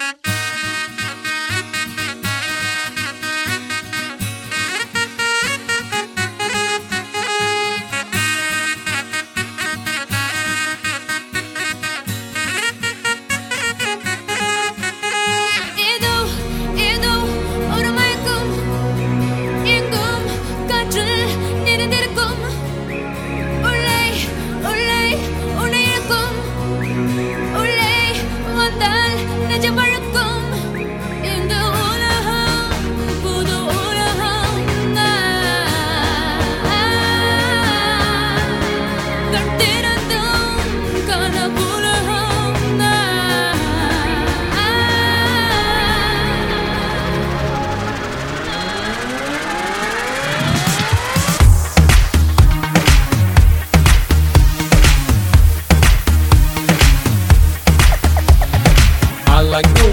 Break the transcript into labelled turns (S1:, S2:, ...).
S1: ஏதோ
S2: like